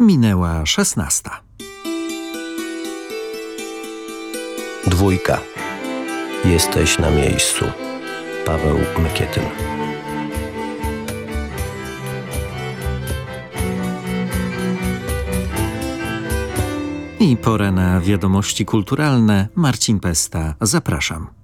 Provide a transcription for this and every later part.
Minęła szesnasta. Dwójka. Jesteś na miejscu. Paweł Mykietyn. I pora na wiadomości kulturalne. Marcin Pesta, zapraszam.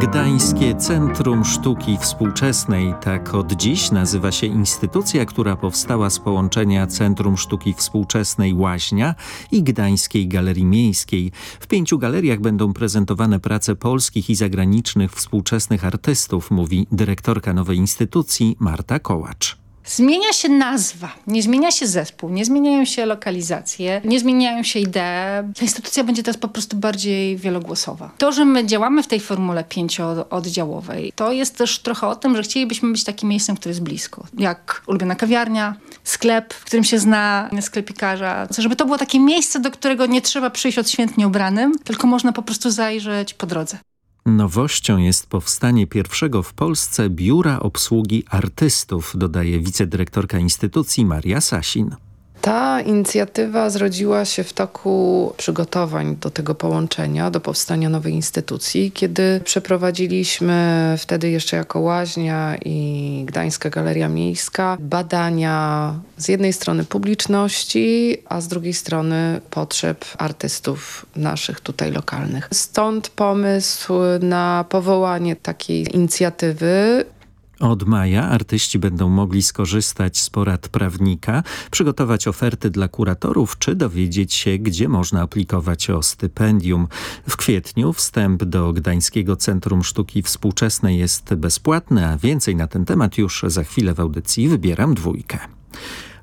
Gdańskie Centrum Sztuki Współczesnej, tak od dziś nazywa się instytucja, która powstała z połączenia Centrum Sztuki Współczesnej Łaźnia i Gdańskiej Galerii Miejskiej. W pięciu galeriach będą prezentowane prace polskich i zagranicznych współczesnych artystów, mówi dyrektorka nowej instytucji Marta Kołacz. Zmienia się nazwa, nie zmienia się zespół, nie zmieniają się lokalizacje, nie zmieniają się idee. Ta instytucja będzie teraz po prostu bardziej wielogłosowa. To, że my działamy w tej formule pięciooddziałowej, to jest też trochę o tym, że chcielibyśmy być takim miejscem, które jest blisko. Jak ulubiona kawiarnia, sklep, w którym się zna sklepikarza. Żeby to było takie miejsce, do którego nie trzeba przyjść odświętnie ubranym, tylko można po prostu zajrzeć po drodze. Nowością jest powstanie pierwszego w Polsce biura obsługi artystów, dodaje wicedyrektorka instytucji Maria Sasin. Ta inicjatywa zrodziła się w toku przygotowań do tego połączenia, do powstania nowej instytucji, kiedy przeprowadziliśmy wtedy jeszcze jako Łaźnia i Gdańska Galeria Miejska badania z jednej strony publiczności, a z drugiej strony potrzeb artystów naszych tutaj lokalnych. Stąd pomysł na powołanie takiej inicjatywy. Od maja artyści będą mogli skorzystać z porad prawnika, przygotować oferty dla kuratorów czy dowiedzieć się, gdzie można aplikować o stypendium. W kwietniu wstęp do Gdańskiego Centrum Sztuki Współczesnej jest bezpłatny, a więcej na ten temat już za chwilę w audycji wybieram dwójkę.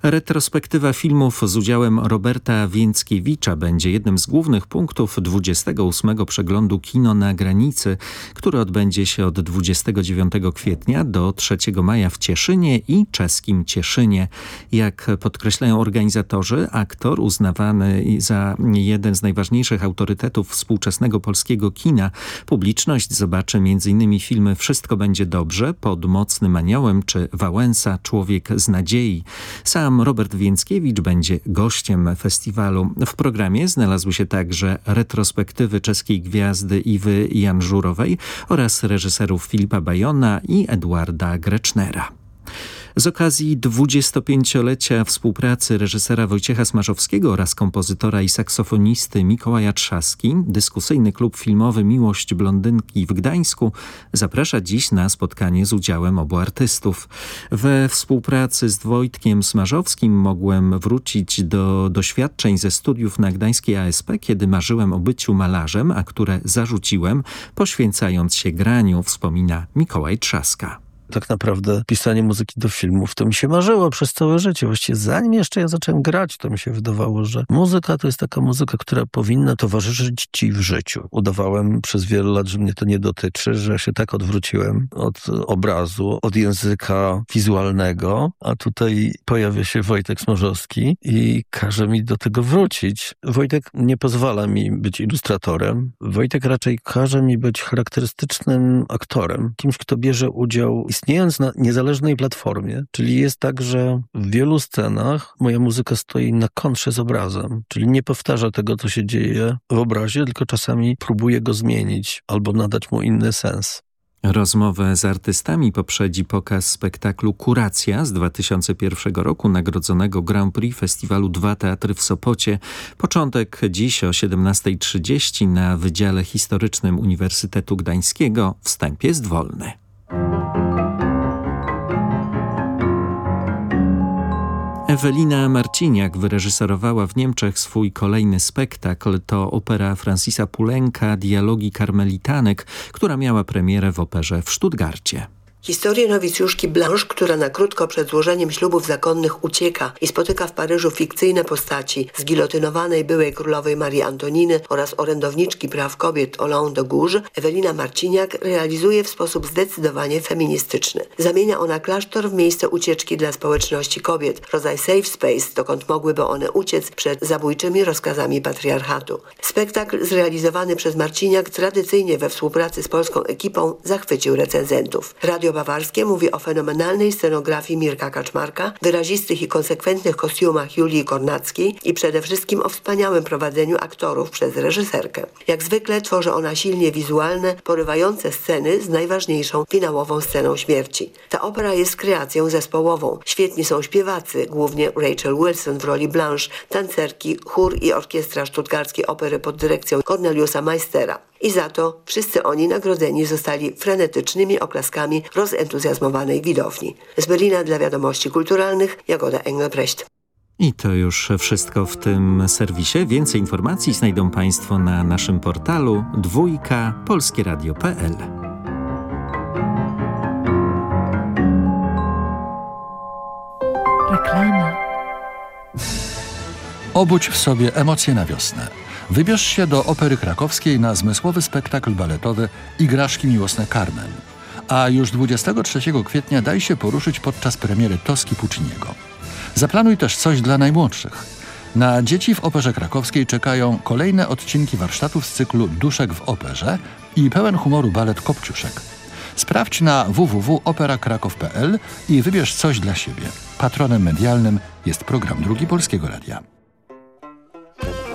Retrospektywa filmów z udziałem Roberta Więckiewicza będzie jednym z głównych punktów 28 przeglądu Kino na granicy, który odbędzie się od 29 kwietnia do 3 maja w Cieszynie i czeskim Cieszynie. Jak podkreślają organizatorzy, aktor uznawany za jeden z najważniejszych autorytetów współczesnego polskiego kina. Publiczność zobaczy m.in. filmy Wszystko będzie dobrze, Pod mocnym aniołem czy Wałęsa, Człowiek z nadziei. Sam sam Robert Więckiewicz będzie gościem festiwalu. W programie znalazły się także retrospektywy czeskiej gwiazdy Iwy Janżurowej oraz reżyserów Filipa Bajona i Edwarda Grecznera. Z okazji 25-lecia współpracy reżysera Wojciecha Smarzowskiego oraz kompozytora i saksofonisty Mikołaja Trzaski, dyskusyjny klub filmowy Miłość Blondynki w Gdańsku zaprasza dziś na spotkanie z udziałem obu artystów. We współpracy z Wojtkiem Smarzowskim mogłem wrócić do doświadczeń ze studiów na Gdańskiej ASP, kiedy marzyłem o byciu malarzem, a które zarzuciłem, poświęcając się graniu, wspomina Mikołaj Trzaska tak naprawdę pisanie muzyki do filmów to mi się marzyło przez całe życie. Właściwie zanim jeszcze ja zacząłem grać, to mi się wydawało, że muzyka to jest taka muzyka, która powinna towarzyszyć ci w życiu. Udawałem przez wiele lat, że mnie to nie dotyczy, że się tak odwróciłem od obrazu, od języka wizualnego, a tutaj pojawia się Wojtek Smorzowski i każe mi do tego wrócić. Wojtek nie pozwala mi być ilustratorem. Wojtek raczej każe mi być charakterystycznym aktorem, kimś, kto bierze udział istniejąc na niezależnej platformie, czyli jest tak, że w wielu scenach moja muzyka stoi na kontrze z obrazem, czyli nie powtarza tego, co się dzieje w obrazie, tylko czasami próbuje go zmienić albo nadać mu inny sens. Rozmowę z artystami poprzedzi pokaz spektaklu Kuracja z 2001 roku, nagrodzonego Grand Prix Festiwalu Dwa Teatry w Sopocie. Początek dziś o 17.30 na Wydziale Historycznym Uniwersytetu Gdańskiego. Wstęp jest wolny. Ewelina Marciniak wyreżyserowała w Niemczech swój kolejny spektakl. To opera Francisa Pulenka Dialogi Karmelitanek, która miała premierę w operze w Stuttgarcie. Historię nowicjuszki Blanche, która na krótko przed złożeniem ślubów zakonnych ucieka i spotyka w Paryżu fikcyjne postaci zgilotynowanej byłej królowej Marii Antoniny oraz orędowniczki praw kobiet Olą de Gouges, Ewelina Marciniak realizuje w sposób zdecydowanie feministyczny. Zamienia ona klasztor w miejsce ucieczki dla społeczności kobiet, rodzaj safe space, dokąd mogłyby one uciec przed zabójczymi rozkazami patriarchatu. Spektakl zrealizowany przez Marciniak tradycyjnie we współpracy z polską ekipą zachwycił recenzentów. Radio bawarskie mówi o fenomenalnej scenografii Mirka Kaczmarka, wyrazistych i konsekwentnych kostiumach Julii Kornackiej i przede wszystkim o wspaniałym prowadzeniu aktorów przez reżyserkę. Jak zwykle tworzy ona silnie wizualne, porywające sceny z najważniejszą finałową sceną śmierci. Ta opera jest kreacją zespołową. Świetni są śpiewacy, głównie Rachel Wilson w roli Blanche, tancerki, chór i orkiestra sztucgardzkiej opery pod dyrekcją Corneliusa Meistera. I za to wszyscy oni nagrodzeni zostali frenetycznymi oklaskami rozentuzjazmowanej widowni. Z Berlina dla wiadomości kulturalnych Jagoda Engelbrecht. I to już wszystko w tym serwisie. Więcej informacji znajdą Państwo na naszym portalu dwójka polskieradio.pl. Reklama. Obudź w sobie emocje na wiosnę. Wybierz się do Opery Krakowskiej na zmysłowy spektakl baletowy Igraszki miłosne Carmen. A już 23 kwietnia daj się poruszyć podczas premiery Toski Pucciniego. Zaplanuj też coś dla najmłodszych. Na dzieci w Operze Krakowskiej czekają kolejne odcinki warsztatów z cyklu Duszek w Operze i pełen humoru balet Kopciuszek. Sprawdź na www.operakrakow.pl i wybierz coś dla siebie. Patronem medialnym jest program Drugi Polskiego Radia.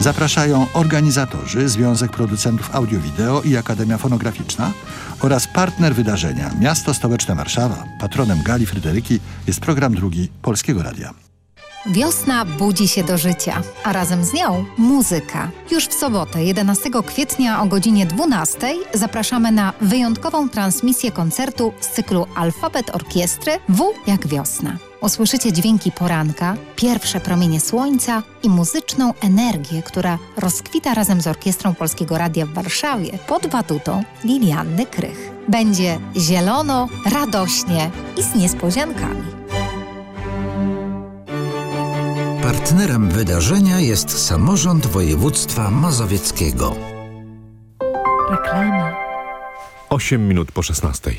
Zapraszają organizatorzy, Związek Producentów Audio-Wideo i Akademia Fonograficzna oraz partner wydarzenia Miasto Stołeczne Warszawa. Patronem Gali Fryderyki jest program drugi Polskiego Radia. Wiosna budzi się do życia, a razem z nią muzyka. Już w sobotę, 11 kwietnia o godzinie 12 zapraszamy na wyjątkową transmisję koncertu z cyklu Alfabet Orkiestry W jak wiosna. Usłyszycie dźwięki poranka, pierwsze promienie słońca i muzyczną energię, która rozkwita razem z Orkiestrą Polskiego Radia w Warszawie pod batutą Lilianny Krych. Będzie zielono, radośnie i z niespodziankami. Partnerem wydarzenia jest samorząd województwa mazowieckiego. Reklama. 8 minut po 16.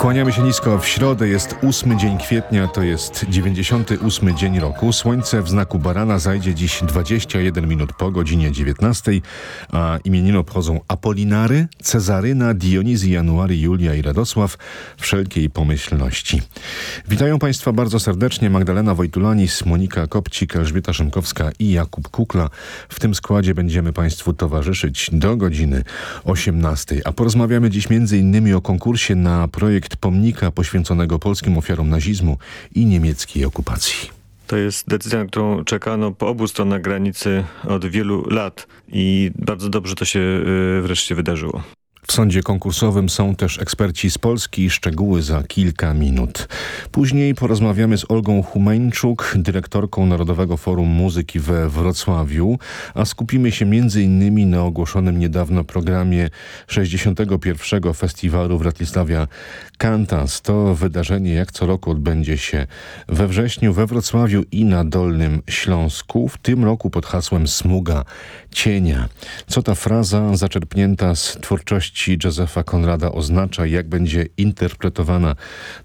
Kłaniamy się nisko. W środę jest 8 dzień kwietnia, to jest 98 dzień roku. Słońce w znaku barana zajdzie dziś 21 minut po godzinie 19, a imieniny obchodzą Apolinary, Cezaryna, Dionizy, January, Julia i Radosław wszelkiej pomyślności. Witają Państwa bardzo serdecznie Magdalena Wojtulanis, Monika Kopcik, Elżbieta Szymkowska i Jakub Kukla. W tym składzie będziemy Państwu towarzyszyć do godziny 18, a porozmawiamy dziś innymi o konkursie na projekt pomnika poświęconego polskim ofiarom nazizmu i niemieckiej okupacji. To jest decyzja, na którą czekano po obu stronach granicy od wielu lat i bardzo dobrze to się y, wreszcie wydarzyło. W sądzie konkursowym są też eksperci z Polski, szczegóły za kilka minut. Później porozmawiamy z Olgą Humeńczuk, dyrektorką Narodowego Forum Muzyki we Wrocławiu, a skupimy się m.in. na ogłoszonym niedawno programie 61. Festiwalu Wratysławia Kantas. To wydarzenie jak co roku odbędzie się we wrześniu we Wrocławiu i na Dolnym Śląsku, w tym roku pod hasłem Smuga Cienia. Co ta fraza zaczerpnięta z twórczości Józefa Konrada oznacza, jak będzie interpretowana.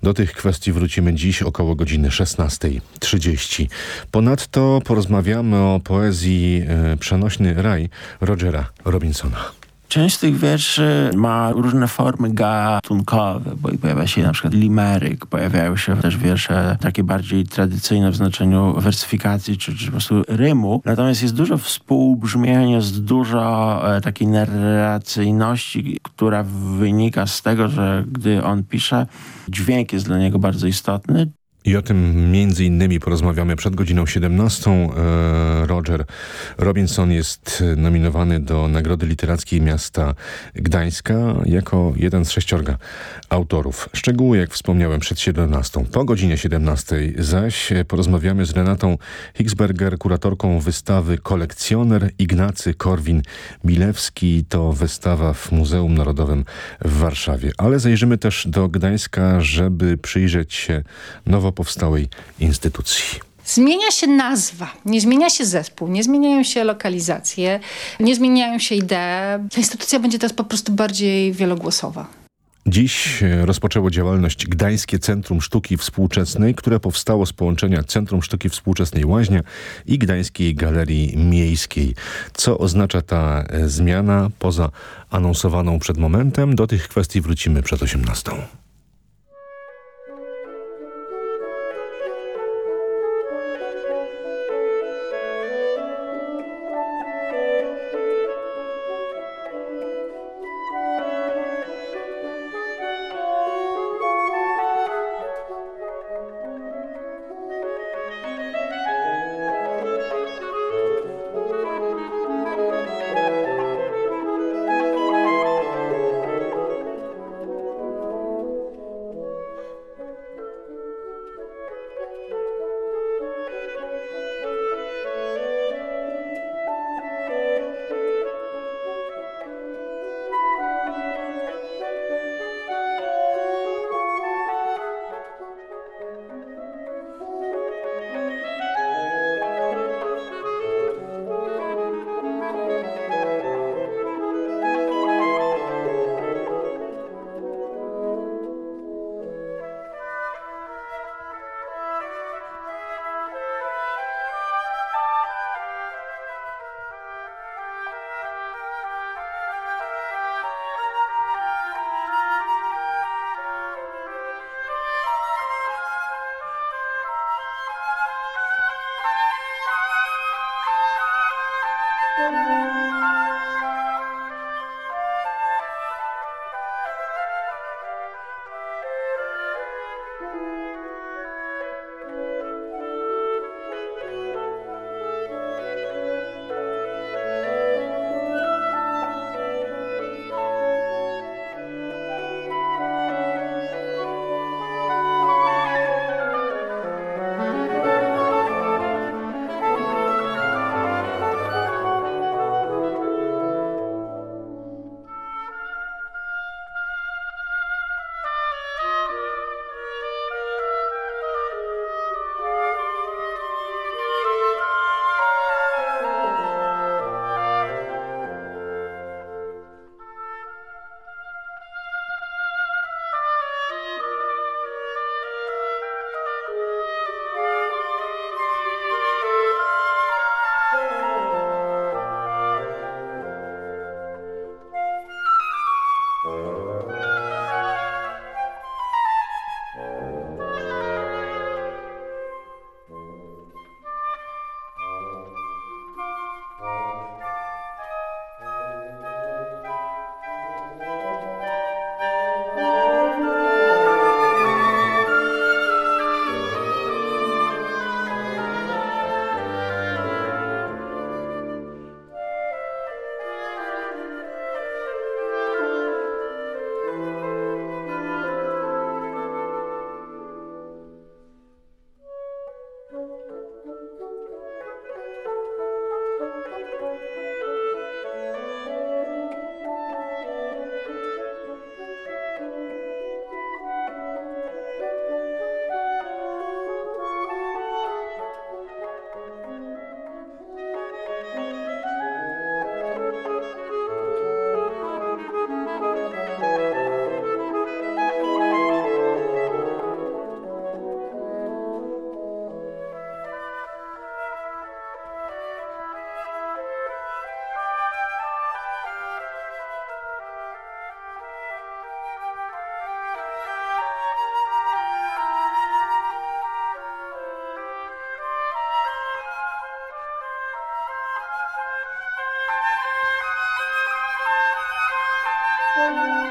Do tych kwestii wrócimy dziś około godziny 16.30. Ponadto porozmawiamy o poezji e, Przenośny Raj Rogera Robinsona. Część z tych wierszy ma różne formy gatunkowe, bo pojawia się na przykład limeryk, pojawiają się też wiersze takie bardziej tradycyjne w znaczeniu wersyfikacji czy, czy po prostu rymu. Natomiast jest dużo współbrzmienia, jest dużo e, takiej narracyjności, która wynika z tego, że gdy on pisze, dźwięk jest dla niego bardzo istotny. I o tym między innymi porozmawiamy przed godziną 17. E, Roger Robinson jest nominowany do Nagrody Literackiej Miasta Gdańska jako jeden z sześciorga autorów. Szczegóły, jak wspomniałem, przed 17. Po godzinie 17 zaś porozmawiamy z Renatą Hicksberger, kuratorką wystawy Kolekcjoner Ignacy Korwin-Milewski. To wystawa w Muzeum Narodowym w Warszawie. Ale zajrzymy też do Gdańska, żeby przyjrzeć się nowo powstałej instytucji. Zmienia się nazwa, nie zmienia się zespół, nie zmieniają się lokalizacje, nie zmieniają się idee. Ta instytucja będzie teraz po prostu bardziej wielogłosowa. Dziś rozpoczęło działalność Gdańskie Centrum Sztuki Współczesnej, które powstało z połączenia Centrum Sztuki Współczesnej Łaźnia i Gdańskiej Galerii Miejskiej. Co oznacza ta zmiana poza anonsowaną przed momentem? Do tych kwestii wrócimy przed 18.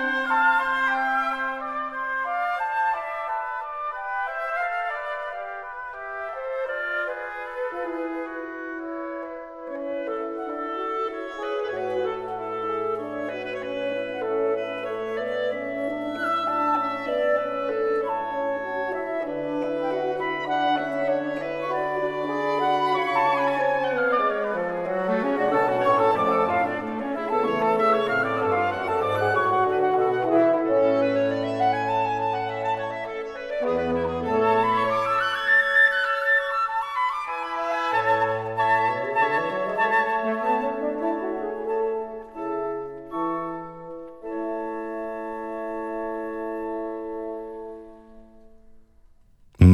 Música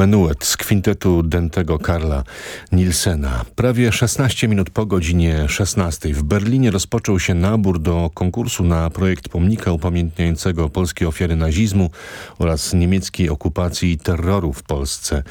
Manot, kwintetu Dentego Karla Nielsena. Prawie 16 minut po godzinie 16 w Berlinie rozpoczął się nabór do konkursu na projekt pomnika upamiętniającego polskie ofiary nazizmu oraz niemieckiej okupacji i terroru w Polsce.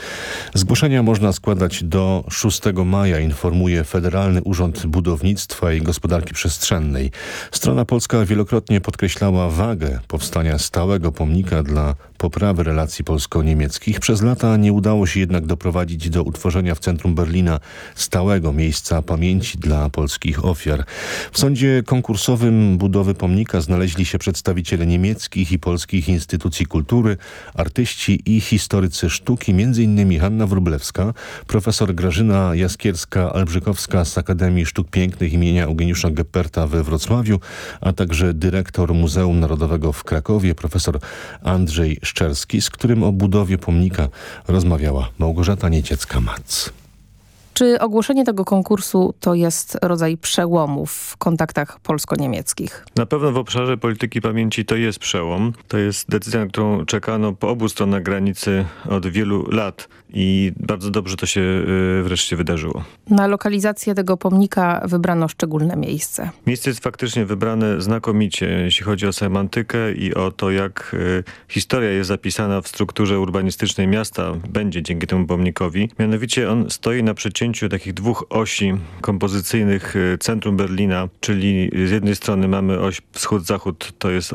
Zgłoszenia można składać do 6 maja, informuje Federalny Urząd Budownictwa i Gospodarki Przestrzennej. Strona polska wielokrotnie podkreślała wagę powstania stałego pomnika dla poprawy relacji polsko-niemieckich. Przez lata nie udało się jednak doprowadzić do utworzenia w centrum Berlina stałego miejsca pamięci dla polskich ofiar. W sądzie konkursowym budowy pomnika znaleźli się przedstawiciele niemieckich i polskich instytucji kultury, artyści i historycy sztuki, m.in. Hanna Wróblewska, profesor Grażyna Jaskierska-Albrzykowska z Akademii Sztuk Pięknych imienia Eugeniusza Gepperta we Wrocławiu, a także dyrektor Muzeum Narodowego w Krakowie, profesor Andrzej Szczerski, z którym o budowie pomnika rozmawiała Małgorzata Nieciecka-Mac. Czy ogłoszenie tego konkursu to jest rodzaj przełomu w kontaktach polsko-niemieckich? Na pewno w obszarze polityki pamięci to jest przełom. To jest decyzja, na którą czekano po obu stronach granicy od wielu lat i bardzo dobrze to się y, wreszcie wydarzyło. Na lokalizację tego pomnika wybrano szczególne miejsce. Miejsce jest faktycznie wybrane znakomicie, jeśli chodzi o semantykę i o to, jak y, historia jest zapisana w strukturze urbanistycznej miasta, będzie dzięki temu pomnikowi. Mianowicie on stoi na przecięciu takich dwóch osi kompozycyjnych y, centrum Berlina, czyli z jednej strony mamy oś wschód-zachód, to jest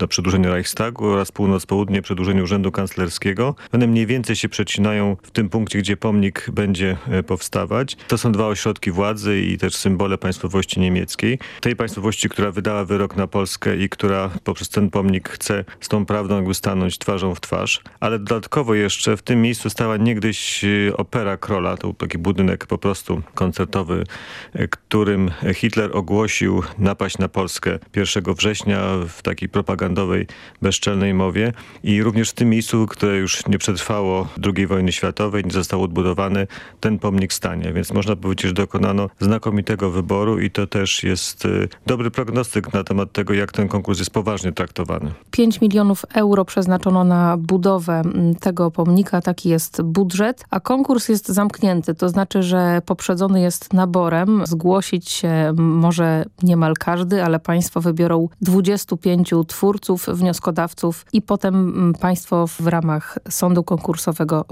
na przedłużeniu Reichstagu oraz północ-południe przedłużeniu Urzędu Kanclerskiego. One mniej więcej się przecinają w tym punkcie, gdzie pomnik będzie e, powstawać. To są dwa ośrodki władzy i też symbole państwowości niemieckiej. Tej państwowości, która wydała wyrok na Polskę i która poprzez ten pomnik chce z tą prawdą jakby stanąć twarzą w twarz. Ale dodatkowo jeszcze w tym miejscu stała niegdyś e, opera Krola. To był taki budynek po prostu koncertowy, e, którym Hitler ogłosił napaść na Polskę 1 września w takiej propagandowej, bezczelnej mowie. I również w tym miejscu, które już nie przetrwało II wojny światowej, światowej, nie został odbudowany, ten pomnik stanie. Więc można powiedzieć, że dokonano znakomitego wyboru i to też jest y, dobry prognostyk na temat tego, jak ten konkurs jest poważnie traktowany. 5 milionów euro przeznaczono na budowę tego pomnika, taki jest budżet, a konkurs jest zamknięty, to znaczy, że poprzedzony jest naborem. Zgłosić się może niemal każdy, ale państwo wybiorą 25 twórców, wnioskodawców i potem państwo w ramach sądu konkursowego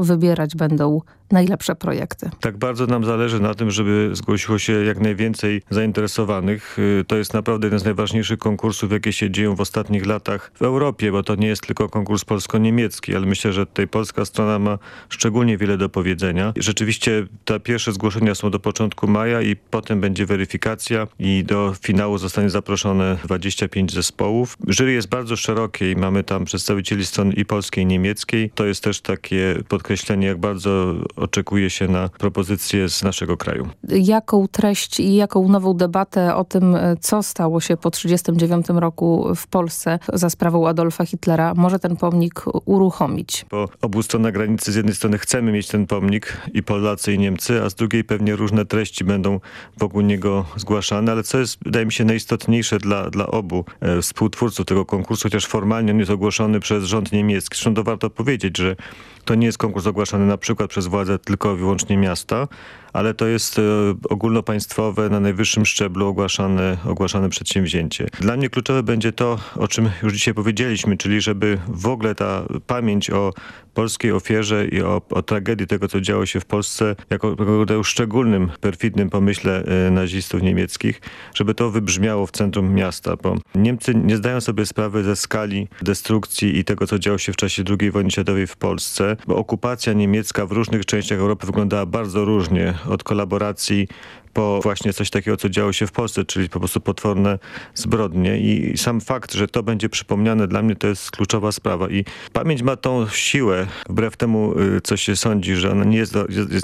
wybierać będą najlepsze projekty. Tak bardzo nam zależy na tym, żeby zgłosiło się jak najwięcej zainteresowanych. Y, to jest naprawdę jeden z najważniejszych konkursów, jakie się dzieją w ostatnich latach w Europie, bo to nie jest tylko konkurs polsko-niemiecki, ale myślę, że tutaj polska strona ma szczególnie wiele do powiedzenia. Rzeczywiście te pierwsze zgłoszenia są do początku maja i potem będzie weryfikacja i do finału zostanie zaproszone 25 zespołów. Jury jest bardzo szerokie i mamy tam przedstawicieli stron i polskiej i niemieckiej. To jest też takie podkreślenie, jak bardzo oczekuje się na propozycje z naszego kraju. Jaką treść i jaką nową debatę o tym, co stało się po 1939 roku w Polsce za sprawą Adolfa Hitlera, może ten pomnik uruchomić? Po obu stronach granicy z jednej strony chcemy mieć ten pomnik i Polacy i Niemcy, a z drugiej pewnie różne treści będą wokół niego zgłaszane, ale co jest wydaje mi się najistotniejsze dla, dla obu e, współtwórców tego konkursu, chociaż formalnie on jest ogłoszony przez rząd niemiecki. Zresztą to warto powiedzieć, że to nie jest konkurs ogłaszany na przykład przez władze tylko i wyłącznie miasta, ale to jest e, ogólnopaństwowe, na najwyższym szczeblu ogłaszane, ogłaszane przedsięwzięcie. Dla mnie kluczowe będzie to, o czym już dzisiaj powiedzieliśmy, czyli żeby w ogóle ta pamięć o polskiej ofierze i o, o tragedii tego, co działo się w Polsce, jako, rodzaju szczególnym, perfidnym pomyśle e, nazistów niemieckich, żeby to wybrzmiało w centrum miasta, bo Niemcy nie zdają sobie sprawy ze skali destrukcji i tego, co działo się w czasie II wojny światowej w Polsce, bo okupacja niemiecka w różnych częściach Europy wyglądała bardzo różnie, od kolaboracji po właśnie coś takiego, co działo się w Polsce, czyli po prostu potworne zbrodnie. I sam fakt, że to będzie przypomniane dla mnie, to jest kluczowa sprawa. I pamięć ma tą siłę, wbrew temu, y, co się sądzi, że ona nie jest,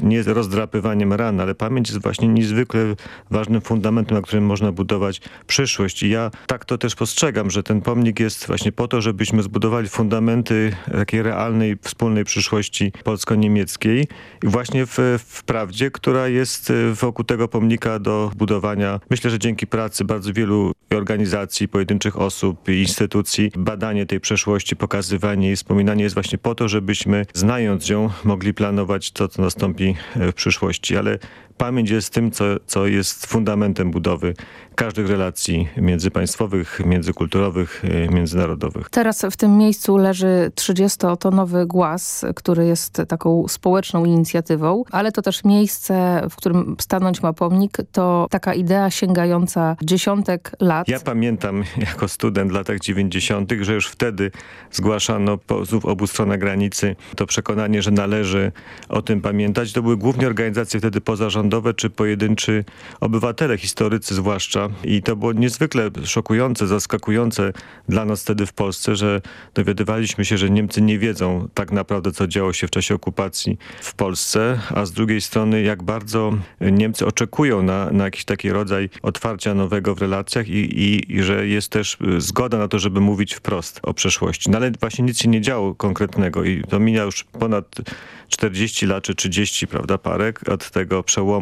nie jest rozdrapywaniem ran, ale pamięć jest właśnie niezwykle ważnym fundamentem, na którym można budować przyszłość. I ja tak to też postrzegam, że ten pomnik jest właśnie po to, żebyśmy zbudowali fundamenty takiej realnej, wspólnej przyszłości polsko-niemieckiej i właśnie w, w prawdzie, która jest y, wokół tego pomnika pomnika do budowania. Myślę, że dzięki pracy bardzo wielu organizacji, pojedynczych osób i instytucji, badanie tej przeszłości, pokazywanie jej, wspominanie jest właśnie po to, żebyśmy znając ją mogli planować to, co nastąpi w przyszłości. Ale pamięć jest tym, co, co jest fundamentem budowy każdych relacji międzypaństwowych, międzykulturowych, e, międzynarodowych. Teraz w tym miejscu leży 30-tonowy głaz, który jest taką społeczną inicjatywą, ale to też miejsce, w którym stanąć ma pomnik, to taka idea sięgająca dziesiątek lat. Ja pamiętam jako student w latach 90., że już wtedy zgłaszano po obu stronach granicy to przekonanie, że należy o tym pamiętać. To były głównie organizacje wtedy pozarządowe czy pojedynczy obywatele, historycy zwłaszcza, i to było niezwykle szokujące, zaskakujące dla nas wtedy w Polsce, że dowiadywaliśmy się, że Niemcy nie wiedzą tak naprawdę, co działo się w czasie okupacji w Polsce, a z drugiej strony jak bardzo Niemcy oczekują na, na jakiś taki rodzaj otwarcia nowego w relacjach i, i, i że jest też zgoda na to, żeby mówić wprost o przeszłości. No ale właśnie nic się nie działo konkretnego i to mija już ponad 40 lat czy 30, prawda, parek od tego przełomu,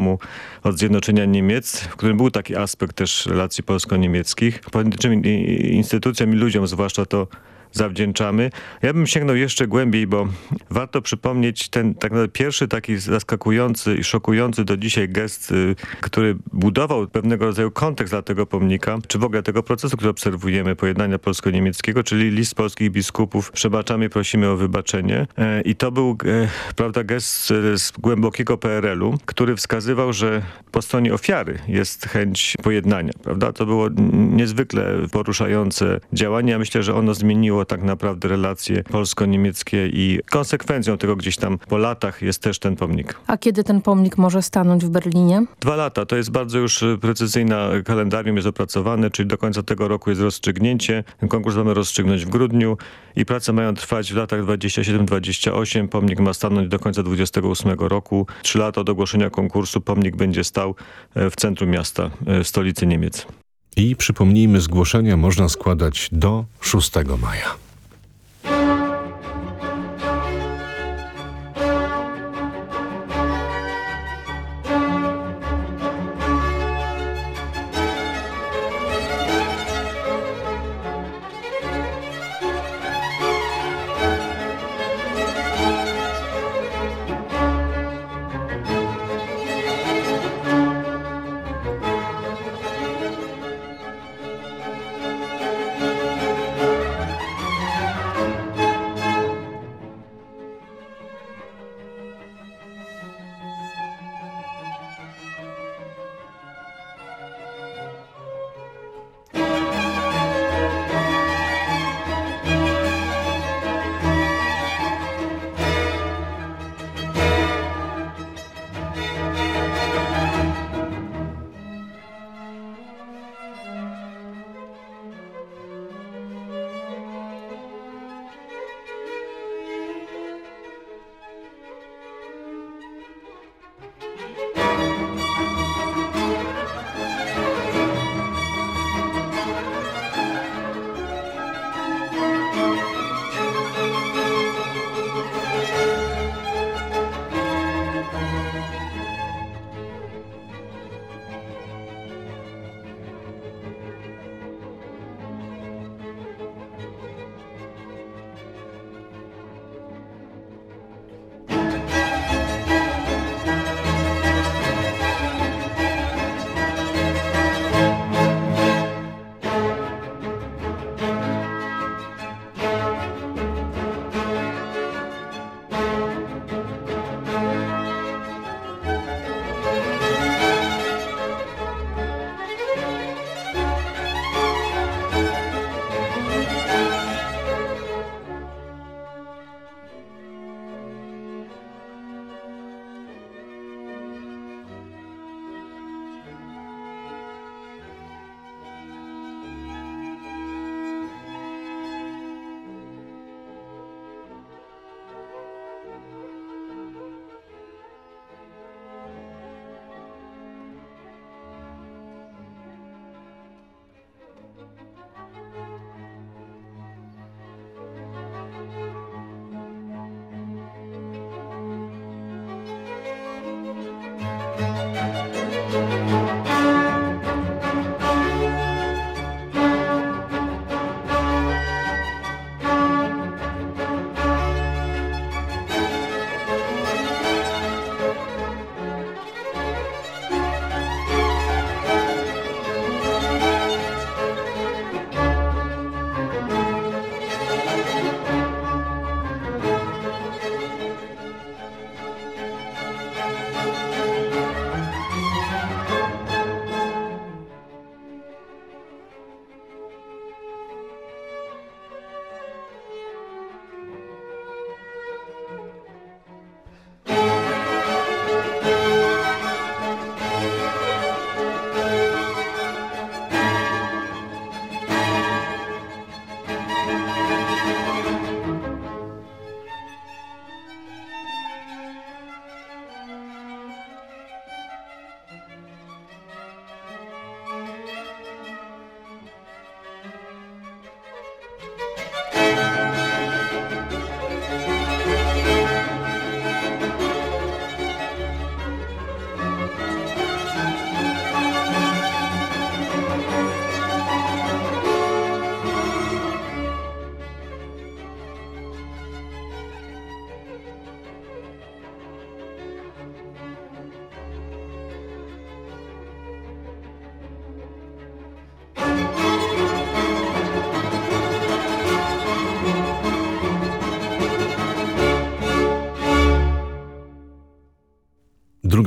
od zjednoczenia Niemiec, w którym był taki aspekt też relacji polsko-niemieckich. Pojedynczym instytucjom i ludziom zwłaszcza to zawdzięczamy. Ja bym sięgnął jeszcze głębiej, bo warto przypomnieć ten tak naprawdę pierwszy taki zaskakujący i szokujący do dzisiaj gest, y, który budował pewnego rodzaju kontekst dla tego pomnika, czy w ogóle tego procesu, który obserwujemy, pojednania polsko-niemieckiego, czyli list polskich biskupów Przebaczamy, prosimy o wybaczenie. E, I to był e, prawda, gest z głębokiego PRL-u, który wskazywał, że po stronie ofiary jest chęć pojednania. Prawda? To było niezwykle poruszające działanie. Ja myślę, że ono zmieniło tak naprawdę relacje polsko-niemieckie i konsekwencją tego gdzieś tam po latach jest też ten pomnik. A kiedy ten pomnik może stanąć w Berlinie? Dwa lata. To jest bardzo już precyzyjna kalendarium jest opracowane, czyli do końca tego roku jest rozstrzygnięcie. Konkurs mamy rozstrzygnąć w grudniu i prace mają trwać w latach 27-28. Pomnik ma stanąć do końca 28 roku. Trzy lata od ogłoszenia konkursu pomnik będzie stał e, w centrum miasta, w stolicy Niemiec. I przypomnijmy, zgłoszenia można składać do 6 maja.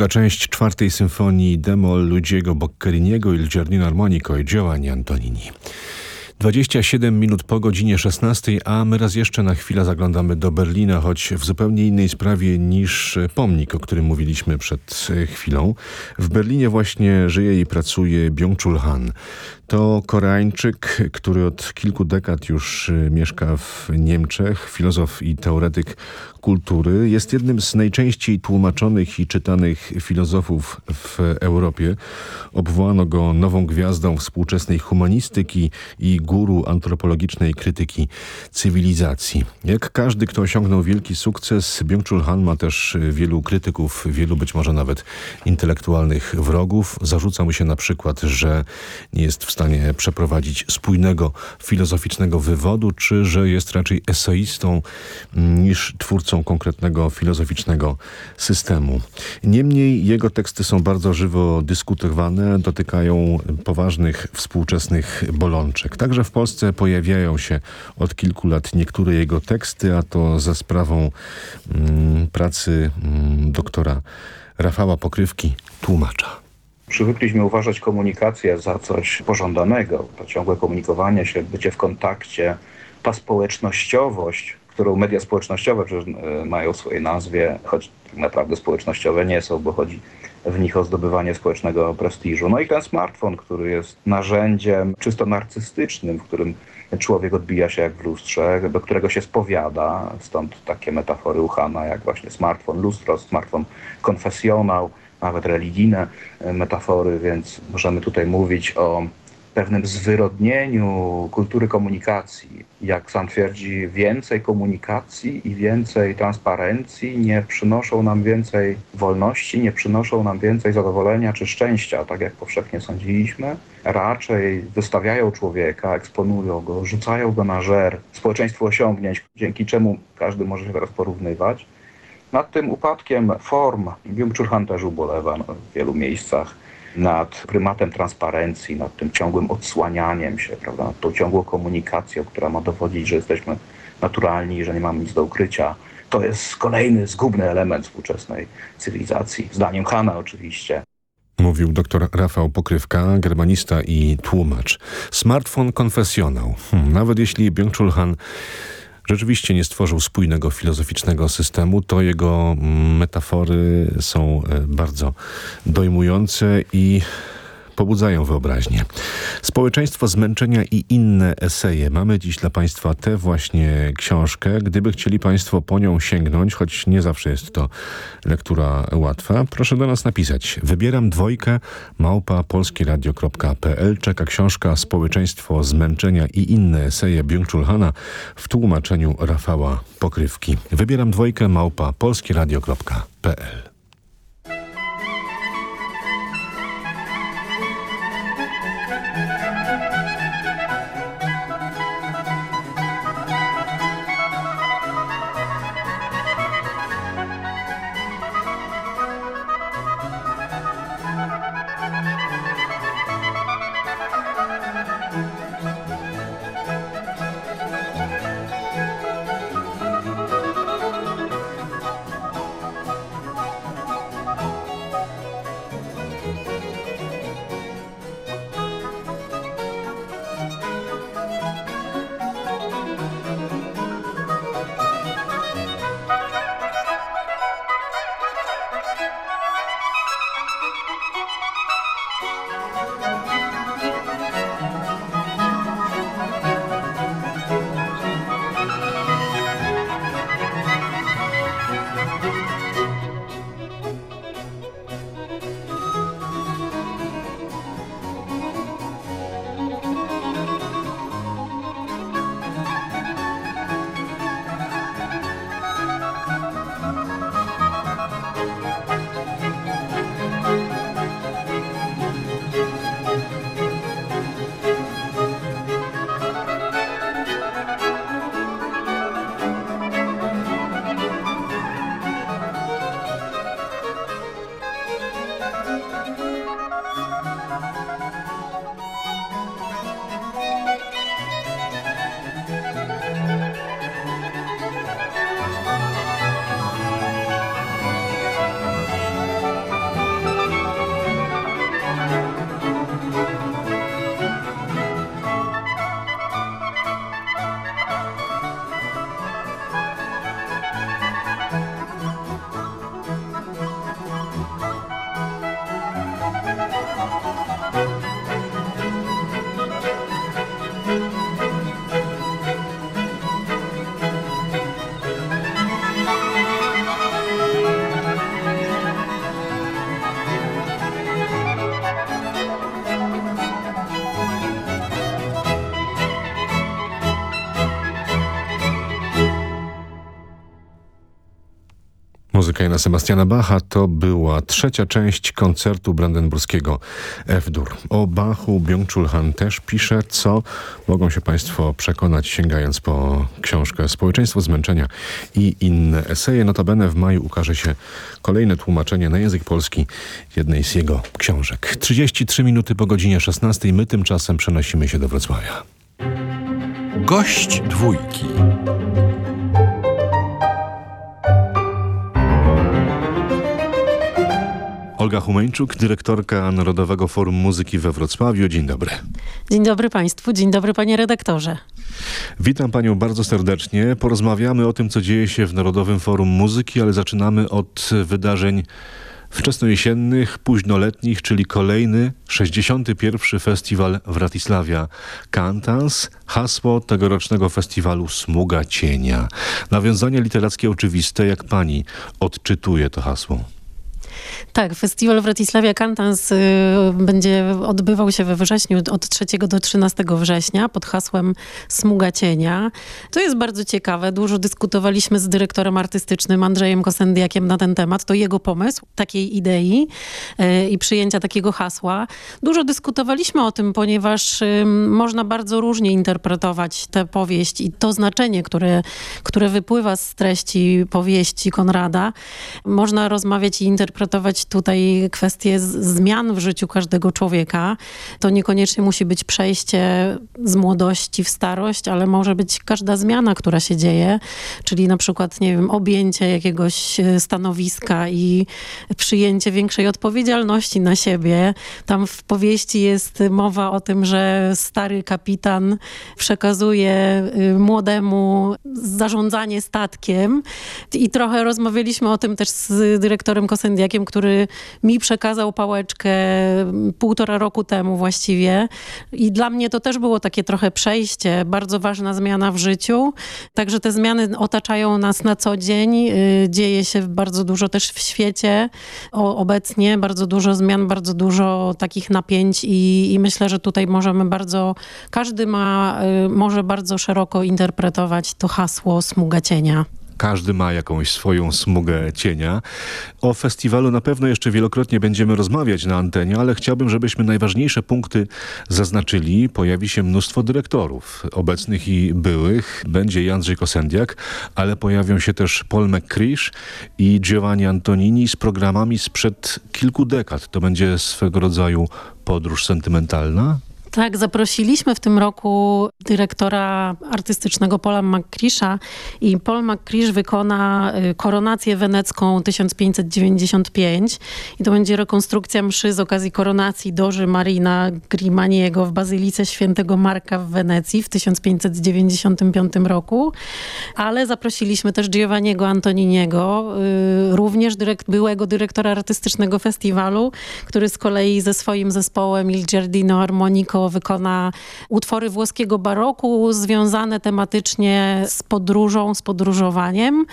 Druga część czwartej symfonii Demol Luigiego Boccheriniego Il Giardino Armonico i Giovanni Antonini. 27 minut po godzinie 16, a my raz jeszcze na chwilę zaglądamy do Berlina, choć w zupełnie innej sprawie niż pomnik, o którym mówiliśmy przed chwilą. W Berlinie właśnie żyje i pracuje Byung-Chul Han. To Koreańczyk, który od kilku dekad już mieszka w Niemczech, filozof i teoretyk kultury. Jest jednym z najczęściej tłumaczonych i czytanych filozofów w Europie. Obwołano go nową gwiazdą współczesnej humanistyki i guru antropologicznej krytyki cywilizacji. Jak każdy, kto osiągnął wielki sukces, Byung-Chul Han ma też wielu krytyków, wielu być może nawet intelektualnych wrogów. Zarzuca mu się na przykład, że nie jest w stanie przeprowadzić spójnego filozoficznego wywodu, czy że jest raczej eseistą niż twórcą konkretnego filozoficznego systemu. Niemniej jego teksty są bardzo żywo dyskutowane, dotykają poważnych współczesnych bolączek. Także w Polsce pojawiają się od kilku lat niektóre jego teksty, a to za sprawą mm, pracy mm, doktora Rafała Pokrywki, tłumacza. Przywykliśmy uważać komunikację za coś pożądanego. To ciągłe komunikowanie się, bycie w kontakcie, ta społecznościowość, którą media społecznościowe przecież e, mają w swojej nazwie, choć tak naprawdę społecznościowe nie są, bo chodzi w nich o zdobywanie społecznego prestiżu. No i ten smartfon, który jest narzędziem czysto narcystycznym, w którym człowiek odbija się jak w lustrze, do którego się spowiada, stąd takie metafory Uchana jak właśnie smartfon, lustro, smartfon, konfesjonał, nawet religijne metafory, więc możemy tutaj mówić o pewnym zwyrodnieniu kultury komunikacji. Jak sam twierdzi, więcej komunikacji i więcej transparencji nie przynoszą nam więcej wolności, nie przynoszą nam więcej zadowolenia czy szczęścia, tak jak powszechnie sądziliśmy. Raczej wystawiają człowieka, eksponują go, rzucają go na żer społeczeństwu osiągnięć, dzięki czemu każdy może się teraz porównywać. Nad tym upadkiem form Byung-Chul Han też ubolewa no, w wielu miejscach nad prymatem transparencji, nad tym ciągłym odsłanianiem się, prawda, nad tą ciągłą komunikacją, która ma dowodzić, że jesteśmy naturalni, że nie mamy nic do ukrycia. To jest kolejny zgubny element współczesnej cywilizacji. Zdaniem Hana oczywiście. Mówił dr Rafał Pokrywka, germanista i tłumacz. Smartfon konfesjonał. Hmm, nawet jeśli Byung-Chul Han rzeczywiście nie stworzył spójnego filozoficznego systemu, to jego metafory są e, bardzo dojmujące i pobudzają wyobraźnię. Społeczeństwo zmęczenia i inne eseje. Mamy dziś dla Państwa tę właśnie książkę. Gdyby chcieli Państwo po nią sięgnąć, choć nie zawsze jest to lektura łatwa, proszę do nas napisać. Wybieram dwojkę małpa polskieradio.pl. Czeka książka Społeczeństwo zmęczenia i inne eseje Byung-Chul w tłumaczeniu Rafała Pokrywki. Wybieram dwojkę małpa polskieradio.pl. Sebastiana Bacha to była trzecia część koncertu brandenburskiego F-dur. O Bachu Byung-Chul też pisze, co mogą się Państwo przekonać sięgając po książkę Społeczeństwo zmęczenia i inne eseje. Notabene w maju ukaże się kolejne tłumaczenie na język polski jednej z jego książek. 33 minuty po godzinie 16. My tymczasem przenosimy się do Wrocławia. Gość dwójki. Olga Humeńczuk, dyrektorka Narodowego Forum Muzyki we Wrocławiu. Dzień dobry. Dzień dobry Państwu, dzień dobry Panie redaktorze. Witam Panią bardzo serdecznie. Porozmawiamy o tym, co dzieje się w Narodowym Forum Muzyki, ale zaczynamy od wydarzeń wczesnojesiennych, późnoletnich, czyli kolejny 61. festiwal Wratysławia Cantans. Hasło tegorocznego festiwalu Smuga Cienia. Nawiązanie literackie oczywiste, jak pani odczytuje to hasło? Tak, festiwal w Wratysławia Cantans y, będzie odbywał się we wrześniu od 3 do 13 września pod hasłem Smuga Cienia. To jest bardzo ciekawe. Dużo dyskutowaliśmy z dyrektorem artystycznym Andrzejem Kosendiakiem na ten temat. To jego pomysł, takiej idei y, i przyjęcia takiego hasła. Dużo dyskutowaliśmy o tym, ponieważ y, można bardzo różnie interpretować tę powieść i to znaczenie, które, które wypływa z treści powieści Konrada. Można rozmawiać i interpretować tutaj kwestie zmian w życiu każdego człowieka. To niekoniecznie musi być przejście z młodości w starość, ale może być każda zmiana, która się dzieje, czyli na przykład, nie wiem, objęcie jakiegoś e, stanowiska i przyjęcie większej odpowiedzialności na siebie. Tam w powieści jest mowa o tym, że stary kapitan przekazuje y, młodemu zarządzanie statkiem i trochę rozmawialiśmy o tym też z dyrektorem Kosendiakiem, który mi przekazał pałeczkę półtora roku temu właściwie. I dla mnie to też było takie trochę przejście, bardzo ważna zmiana w życiu. Także te zmiany otaczają nas na co dzień. Y, dzieje się bardzo dużo też w świecie o, obecnie, bardzo dużo zmian, bardzo dużo takich napięć i, i myślę, że tutaj możemy bardzo, każdy ma, y, może bardzo szeroko interpretować to hasło smuga cienia. Każdy ma jakąś swoją smugę cienia. O festiwalu na pewno jeszcze wielokrotnie będziemy rozmawiać na antenie, ale chciałbym, żebyśmy najważniejsze punkty zaznaczyli. Pojawi się mnóstwo dyrektorów, obecnych i byłych. Będzie Jędrzej Kosendiak, ale pojawią się też Paul McCrish i Giovanni Antonini z programami sprzed kilku dekad. To będzie swego rodzaju podróż sentymentalna, tak, zaprosiliśmy w tym roku dyrektora artystycznego Paula McCrisha i Paul McCrish wykona y, koronację wenecką 1595 i to będzie rekonstrukcja mszy z okazji koronacji Doży Marina Grimaniego w Bazylice Świętego Marka w Wenecji w 1595 roku, ale zaprosiliśmy też Giovanniego Antoniniego, y, również dyrekt, byłego dyrektora artystycznego festiwalu, który z kolei ze swoim zespołem Il Giardino Armonico wykona utwory włoskiego baroku związane tematycznie z podróżą, z podróżowaniem.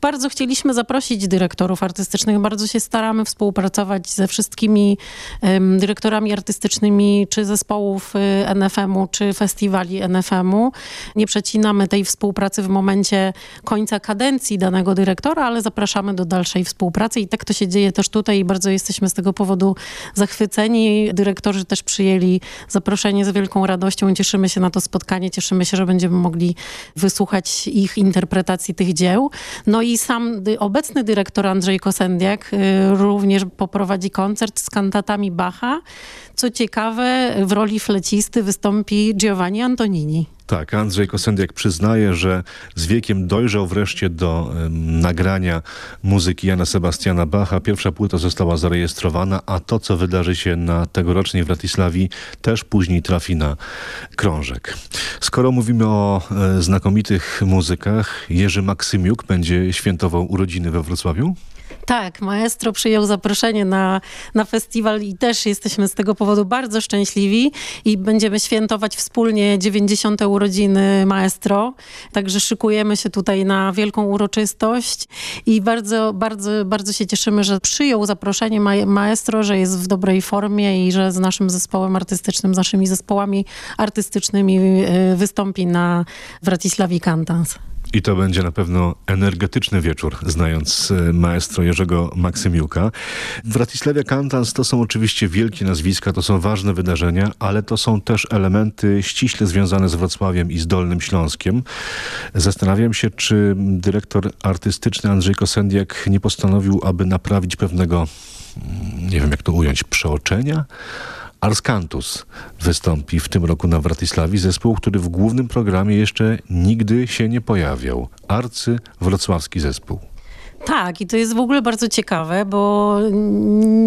Bardzo chcieliśmy zaprosić dyrektorów artystycznych, bardzo się staramy współpracować ze wszystkimi um, dyrektorami artystycznymi, czy zespołów y, NFM-u, czy festiwali NFM-u. Nie przecinamy tej współpracy w momencie końca kadencji danego dyrektora, ale zapraszamy do dalszej współpracy i tak to się dzieje też tutaj i bardzo jesteśmy z tego powodu zachwyceni. Dyrektorzy też przyjęli zaproszenie zaproszenie z wielką radością. Cieszymy się na to spotkanie, cieszymy się, że będziemy mogli wysłuchać ich interpretacji tych dzieł. No i sam obecny dyrektor Andrzej Kosendiak y, również poprowadzi koncert z kantatami Bacha. Co ciekawe, w roli flecisty wystąpi Giovanni Antonini. Tak, Andrzej Kosendiak przyznaje, że z wiekiem dojrzał wreszcie do nagrania muzyki Jana Sebastiana Bacha. Pierwsza płyta została zarejestrowana, a to, co wydarzy się na tegorocznej Wratysławii, też później trafi na krążek. Skoro mówimy o e, znakomitych muzykach, Jerzy Maksymiuk będzie świętował urodziny we Wrocławiu? Tak, maestro przyjął zaproszenie na, na festiwal i też jesteśmy z tego powodu bardzo szczęśliwi i będziemy świętować wspólnie 90. urodziny maestro. Także szykujemy się tutaj na wielką uroczystość i bardzo, bardzo, bardzo się cieszymy, że przyjął zaproszenie ma maestro, że jest w dobrej formie i że z naszym zespołem artystycznym, z naszymi zespołami artystycznymi y, wystąpi na Wratisławi Cantans. I to będzie na pewno energetyczny wieczór, znając e, maestro Jerzego Maksymiuka. Wratysławia Kantans to są oczywiście wielkie nazwiska, to są ważne wydarzenia, ale to są też elementy ściśle związane z Wrocławiem i z Dolnym Śląskiem. Zastanawiam się, czy dyrektor artystyczny Andrzej Kosendiak nie postanowił, aby naprawić pewnego, mm, nie wiem jak to ująć, przeoczenia? Ars Cantus wystąpi w tym roku na Wratysławi, zespół, który w głównym programie jeszcze nigdy się nie pojawiał. Arcy wrocławski zespół. Tak, i to jest w ogóle bardzo ciekawe, bo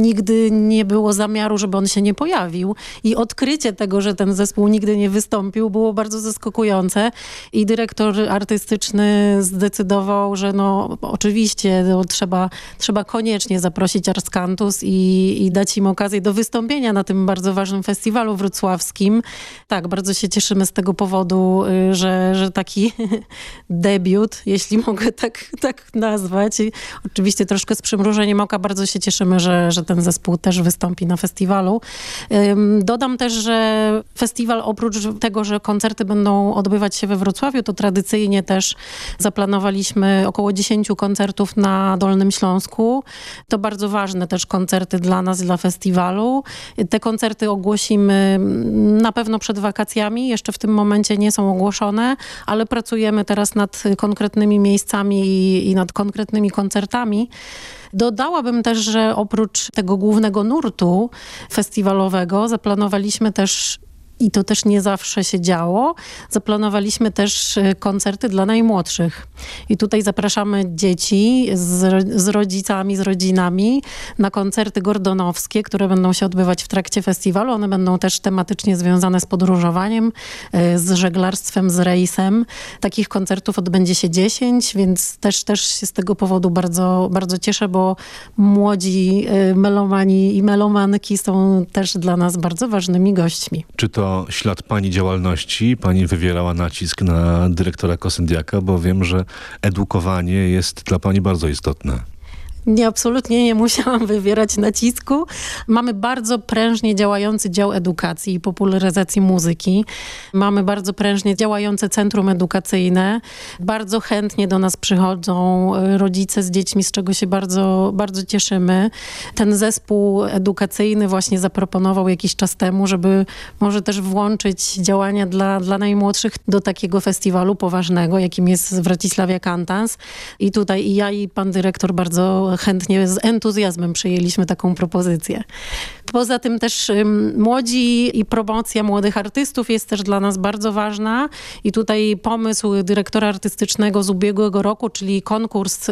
nigdy nie było zamiaru, żeby on się nie pojawił. I odkrycie tego, że ten zespół nigdy nie wystąpił, było bardzo zaskakujące. I dyrektor artystyczny zdecydował, że no oczywiście no, trzeba, trzeba koniecznie zaprosić Arskantus i, i dać im okazję do wystąpienia na tym bardzo ważnym festiwalu wrocławskim. Tak, bardzo się cieszymy z tego powodu, y, że, że taki debiut, jeśli mogę tak, tak nazwać, oczywiście troszkę z przymrużeniem oka bardzo się cieszymy, że, że ten zespół też wystąpi na festiwalu. Dodam też, że festiwal oprócz tego, że koncerty będą odbywać się we Wrocławiu, to tradycyjnie też zaplanowaliśmy około 10 koncertów na Dolnym Śląsku. To bardzo ważne też koncerty dla nas, dla festiwalu. Te koncerty ogłosimy na pewno przed wakacjami. Jeszcze w tym momencie nie są ogłoszone, ale pracujemy teraz nad konkretnymi miejscami i, i nad konkretnymi koncertami. Dodałabym też, że oprócz tego głównego nurtu festiwalowego zaplanowaliśmy też i to też nie zawsze się działo. Zaplanowaliśmy też y, koncerty dla najmłodszych. I tutaj zapraszamy dzieci z, z rodzicami, z rodzinami na koncerty gordonowskie, które będą się odbywać w trakcie festiwalu. One będą też tematycznie związane z podróżowaniem, y, z żeglarstwem, z rejsem. Takich koncertów odbędzie się 10, więc też, też się z tego powodu bardzo, bardzo cieszę, bo młodzi y, melomani i melomanki są też dla nas bardzo ważnymi gośćmi. Czy to ślad pani działalności? Pani wywierała nacisk na dyrektora Kosendiaka, bo wiem, że edukowanie jest dla pani bardzo istotne. Nie, absolutnie nie musiałam wywierać nacisku. Mamy bardzo prężnie działający dział edukacji i popularyzacji muzyki. Mamy bardzo prężnie działające centrum edukacyjne. Bardzo chętnie do nas przychodzą e, rodzice z dziećmi, z czego się bardzo, bardzo cieszymy. Ten zespół edukacyjny właśnie zaproponował jakiś czas temu, żeby może też włączyć działania dla, dla najmłodszych do takiego festiwalu poważnego, jakim jest Wracisławia Cantans. I tutaj i ja i pan dyrektor bardzo chętnie, z entuzjazmem przyjęliśmy taką propozycję. Poza tym też młodzi i promocja młodych artystów jest też dla nas bardzo ważna i tutaj pomysł dyrektora artystycznego z ubiegłego roku, czyli konkurs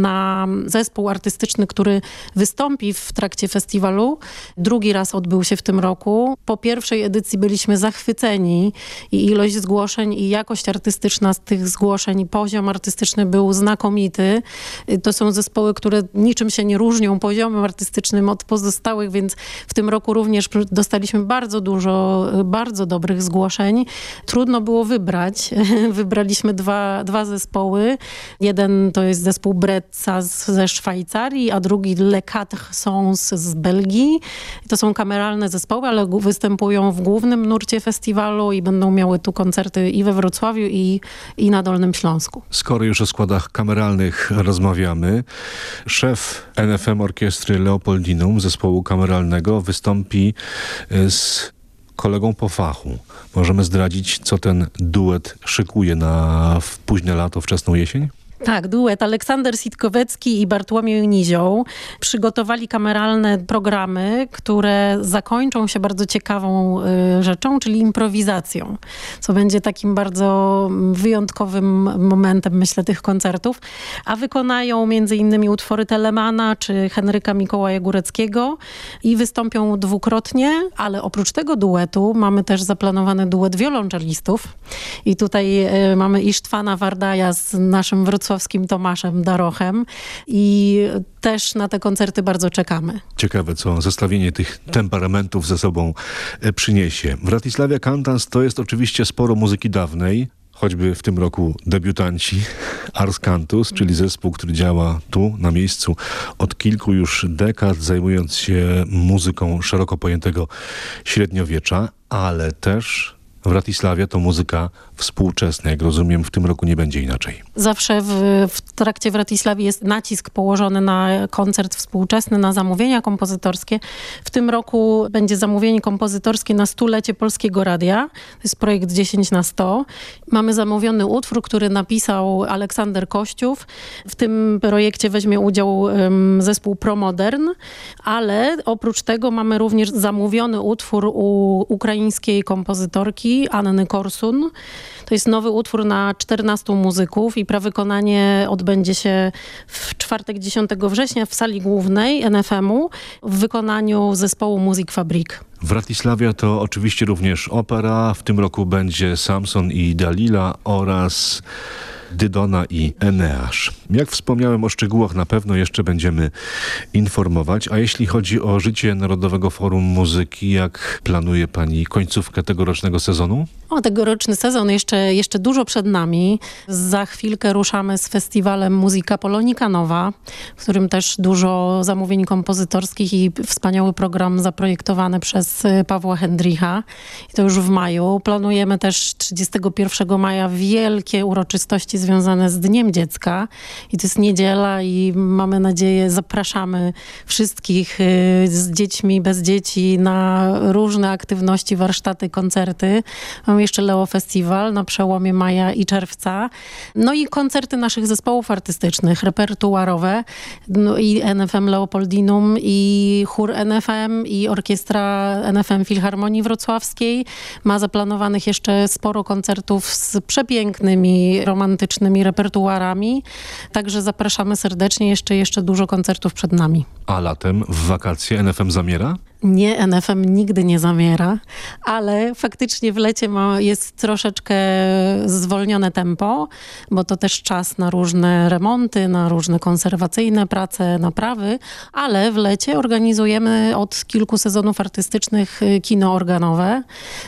na zespół artystyczny, który wystąpi w trakcie festiwalu. Drugi raz odbył się w tym roku. Po pierwszej edycji byliśmy zachwyceni i ilość zgłoszeń i jakość artystyczna z tych zgłoszeń, poziom artystyczny był znakomity. To są zespoły, które niczym się nie różnią poziomem artystycznym od pozostałych, więc w tym roku również dostaliśmy bardzo dużo bardzo dobrych zgłoszeń. Trudno było wybrać. Wybraliśmy dwa, dwa zespoły. Jeden to jest zespół Bretza ze Szwajcarii, a drugi Le Quatre Sons z Belgii. To są kameralne zespoły, ale występują w głównym nurcie festiwalu i będą miały tu koncerty i we Wrocławiu, i, i na Dolnym Śląsku. Skoro już o składach kameralnych rozmawiamy, szef NFM Orkiestry Leopoldinum, zespołu kameralnego, wystąpi y, z kolegą po fachu. Możemy zdradzić, co ten duet szykuje na późne lato, wczesną jesień? Tak, duet Aleksander Sitkowecki i Bartłomiej Nizioł przygotowali kameralne programy, które zakończą się bardzo ciekawą y, rzeczą, czyli improwizacją, co będzie takim bardzo wyjątkowym momentem, myślę, tych koncertów. A wykonają między innymi utwory Telemana czy Henryka Mikołaja Góreckiego i wystąpią dwukrotnie, ale oprócz tego duetu mamy też zaplanowany duet wiolonczelistów i tutaj y, mamy Isztwana Wardaja z naszym Wrocławiem wrocławskim Tomaszem Darochem i też na te koncerty bardzo czekamy. Ciekawe, co zestawienie tych temperamentów ze sobą e, przyniesie. Wratysławia Cantans to jest oczywiście sporo muzyki dawnej, choćby w tym roku debiutanci Ars Cantus, czyli zespół, który działa tu, na miejscu od kilku już dekad, zajmując się muzyką szeroko pojętego średniowiecza, ale też W Ratisławie to muzyka współczesna. Jak rozumiem, w tym roku nie będzie inaczej. Zawsze w, w trakcie Wratysławi jest nacisk położony na koncert współczesny, na zamówienia kompozytorskie. W tym roku będzie zamówienie kompozytorskie na stulecie Polskiego Radia. To jest projekt 10 na 100. Mamy zamówiony utwór, który napisał Aleksander Kościów. W tym projekcie weźmie udział um, zespół Promodern, ale oprócz tego mamy również zamówiony utwór u ukraińskiej kompozytorki Anny Korsun. To jest nowy utwór na 14 muzyków i prawykonanie odbędzie się w czwartek 10 września w sali głównej NFM-u w wykonaniu zespołu Muzik Fabrik. Wratysławia to oczywiście również opera. W tym roku będzie Samson i Dalila oraz Dydona i Eneasz. Jak wspomniałem o szczegółach na pewno jeszcze będziemy informować, a jeśli chodzi o życie Narodowego Forum Muzyki, jak planuje Pani końcówkę tegorocznego sezonu? O, tegoroczny sezon jeszcze, jeszcze dużo przed nami. Za chwilkę ruszamy z festiwalem Muzyka Polonika Nowa, w którym też dużo zamówień kompozytorskich i wspaniały program zaprojektowany przez y, Pawła Hendricha. I to już w maju. Planujemy też 31 maja wielkie uroczystości związane z Dniem Dziecka. I to jest niedziela i mamy nadzieję, zapraszamy wszystkich y, z dziećmi, bez dzieci na różne aktywności, warsztaty, koncerty. Mamy jeszcze Leo Festiwal na przełomie maja i czerwca. No i koncerty naszych zespołów artystycznych, repertuarowe no i NFM Leopoldinum i chór NFM i orkiestra NFM Filharmonii Wrocławskiej. Ma zaplanowanych jeszcze sporo koncertów z przepięknymi, romantycznymi repertuarami. Także zapraszamy serdecznie. Jeszcze, jeszcze dużo koncertów przed nami. A latem w wakacje NFM zamiera? Nie, NFM nigdy nie zamiera, ale faktycznie w lecie ma, jest troszeczkę zwolnione tempo, bo to też czas na różne remonty, na różne konserwacyjne prace, naprawy, ale w lecie organizujemy od kilku sezonów artystycznych y, kino organowe,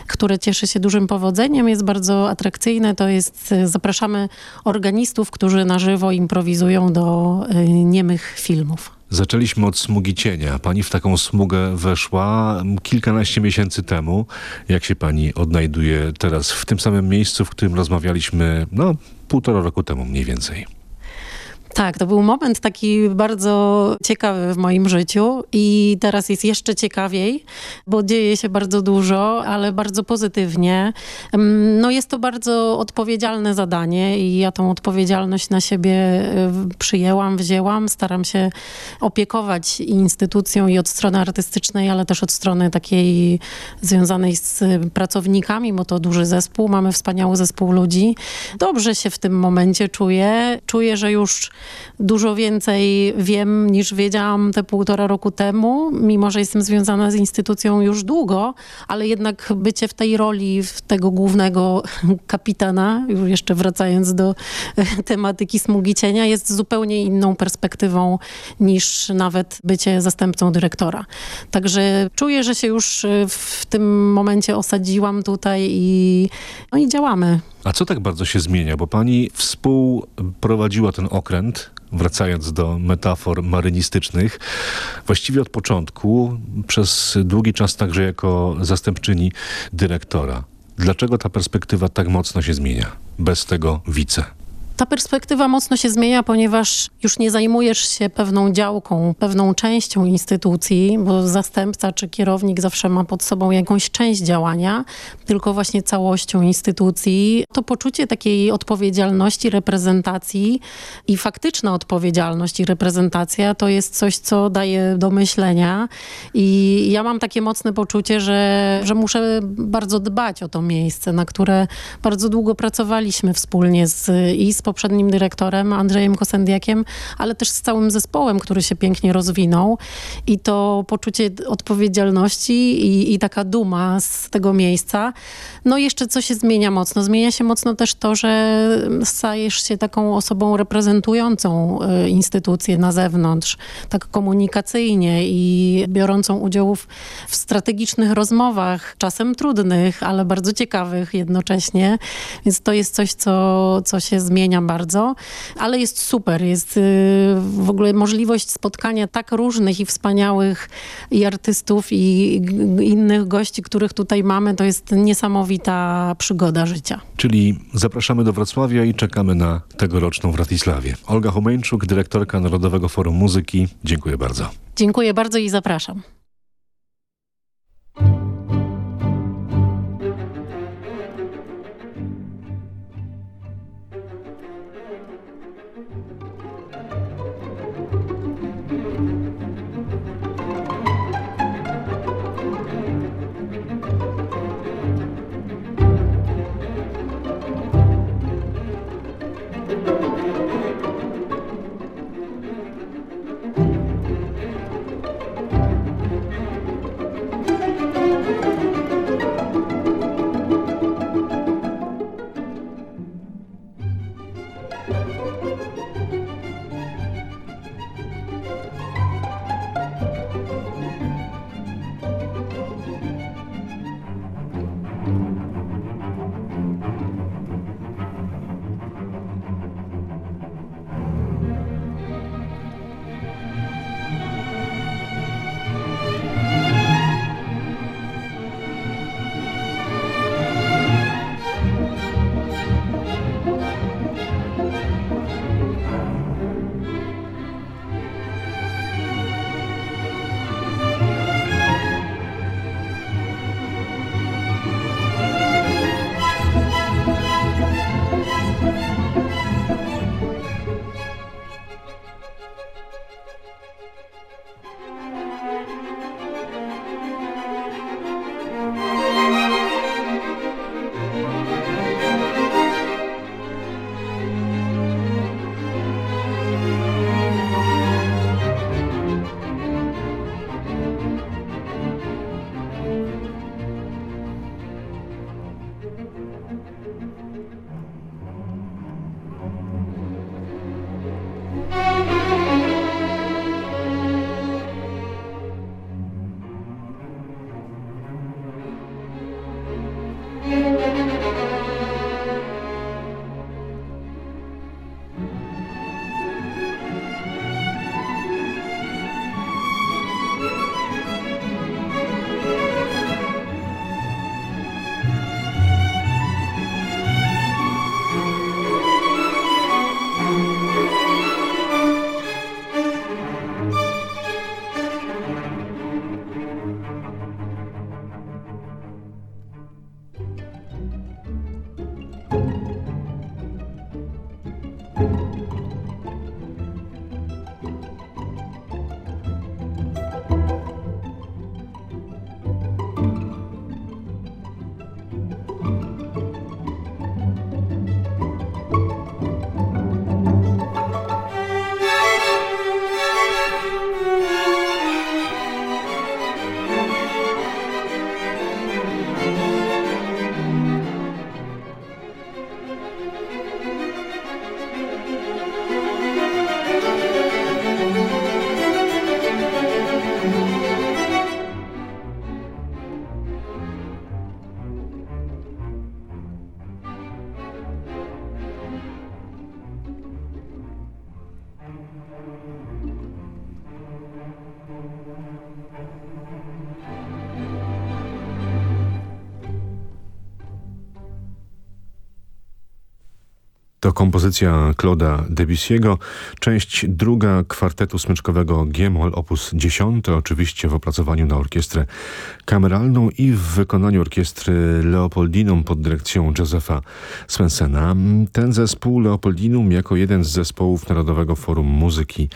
które cieszy się dużym powodzeniem, jest bardzo atrakcyjne. To jest, y, zapraszamy organistów, którzy na żywo improwizują do y, niemych filmów. Zaczęliśmy od smugi cienia. Pani w taką smugę weszła kilkanaście miesięcy temu. Jak się pani odnajduje teraz w tym samym miejscu, w którym rozmawialiśmy no, półtora roku temu mniej więcej? Tak, to był moment taki bardzo ciekawy w moim życiu i teraz jest jeszcze ciekawiej, bo dzieje się bardzo dużo, ale bardzo pozytywnie. No jest to bardzo odpowiedzialne zadanie i ja tą odpowiedzialność na siebie y, przyjęłam, wzięłam. Staram się opiekować instytucją i od strony artystycznej, ale też od strony takiej związanej z pracownikami, bo to duży zespół, mamy wspaniały zespół ludzi. Dobrze się w tym momencie czuję. Czuję, że już dużo więcej wiem niż wiedziałam te półtora roku temu, mimo że jestem związana z instytucją już długo, ale jednak bycie w tej roli w tego głównego kapitana, już jeszcze wracając do tematyki smugi cienia, jest zupełnie inną perspektywą niż nawet bycie zastępcą dyrektora. Także czuję, że się już w tym momencie osadziłam tutaj i, no i działamy. A co tak bardzo się zmienia? Bo pani współprowadziła ten okręt, wracając do metafor marynistycznych, właściwie od początku, przez długi czas także jako zastępczyni dyrektora. Dlaczego ta perspektywa tak mocno się zmienia bez tego wice? Ta perspektywa mocno się zmienia, ponieważ już nie zajmujesz się pewną działką, pewną częścią instytucji, bo zastępca czy kierownik zawsze ma pod sobą jakąś część działania, tylko właśnie całością instytucji. To poczucie takiej odpowiedzialności, reprezentacji i faktyczna odpowiedzialność i reprezentacja to jest coś, co daje do myślenia. I ja mam takie mocne poczucie, że, że muszę bardzo dbać o to miejsce, na które bardzo długo pracowaliśmy wspólnie z, i z poprzednim dyrektorem Andrzejem Kosendiakiem, ale też z całym zespołem, który się pięknie rozwinął. I to poczucie odpowiedzialności i, i taka duma z tego miejsca. No jeszcze co się zmienia mocno? Zmienia się mocno też to, że stajesz się taką osobą reprezentującą y, instytucję na zewnątrz, tak komunikacyjnie i biorącą udział w, w strategicznych rozmowach, czasem trudnych, ale bardzo ciekawych jednocześnie. Więc to jest coś, co, co się zmienia zmienia bardzo, ale jest super. Jest y, w ogóle możliwość spotkania tak różnych i wspaniałych i artystów i innych gości, których tutaj mamy. To jest niesamowita przygoda życia. Czyli zapraszamy do Wrocławia i czekamy na tegoroczną w Wratysławie. Olga Homeńczuk, dyrektorka Narodowego Forum Muzyki. Dziękuję bardzo. Dziękuję bardzo i zapraszam. Kompozycja Claude'a Debussy'ego, część druga kwartetu smyczkowego G-moll op. 10, oczywiście w opracowaniu na orkiestrę kameralną i w wykonaniu orkiestry Leopoldinum pod dyrekcją Josepha Svensena. Ten zespół Leopoldinum jako jeden z zespołów Narodowego Forum Muzyki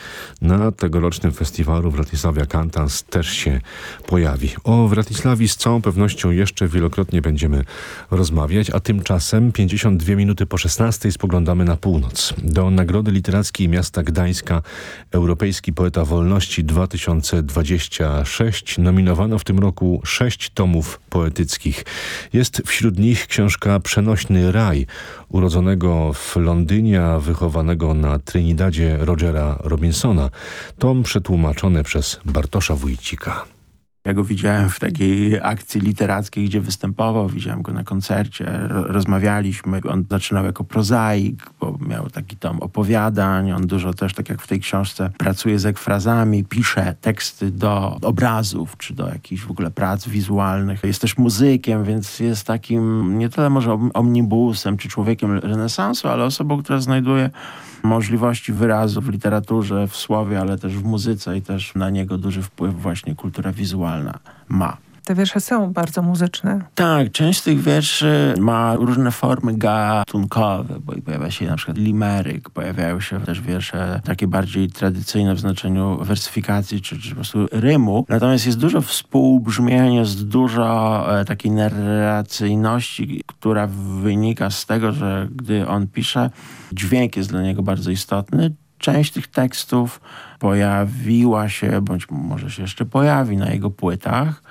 na tegorocznym festiwalu Wratysławia Cantans też się pojawi. O Wratysławii z całą pewnością jeszcze wielokrotnie będziemy rozmawiać, a tymczasem 52 minuty po 16 spoglądamy na północ. Do Nagrody Literackiej Miasta Gdańska Europejski Poeta Wolności 2026 nominowano w tym roku sześć tomów poetyckich. Jest wśród nich książka Przenośny Raj, urodzonego w Londynie, wychowanego na Trinidadzie Rogera Robinsona. Tom przetłumaczony przez Bartosza Wójcika. Ja go widziałem w takiej akcji literackiej, gdzie występował, widziałem go na koncercie, rozmawialiśmy. On zaczynał jako prozaik, bo miał taki tom opowiadań. On dużo też, tak jak w tej książce, pracuje z ekfrazami, pisze teksty do obrazów, czy do jakichś w ogóle prac wizualnych. Jest też muzykiem, więc jest takim nie tyle może omnibusem, czy człowiekiem renesansu, ale osobą, która znajduje możliwości wyrazu w literaturze, w słowie, ale też w muzyce i też na niego duży wpływ właśnie kultura wizualna ma te wiersze są bardzo muzyczne. Tak, część tych wierszy ma różne formy gatunkowe, bo pojawia się na przykład limeryk, pojawiają się też wiersze takie bardziej tradycyjne w znaczeniu wersyfikacji, czy, czy po prostu rymu. Natomiast jest dużo współbrzmienia, jest dużo e, takiej narracyjności, która wynika z tego, że gdy on pisze, dźwięk jest dla niego bardzo istotny. Część tych tekstów pojawiła się, bądź może się jeszcze pojawi na jego płytach.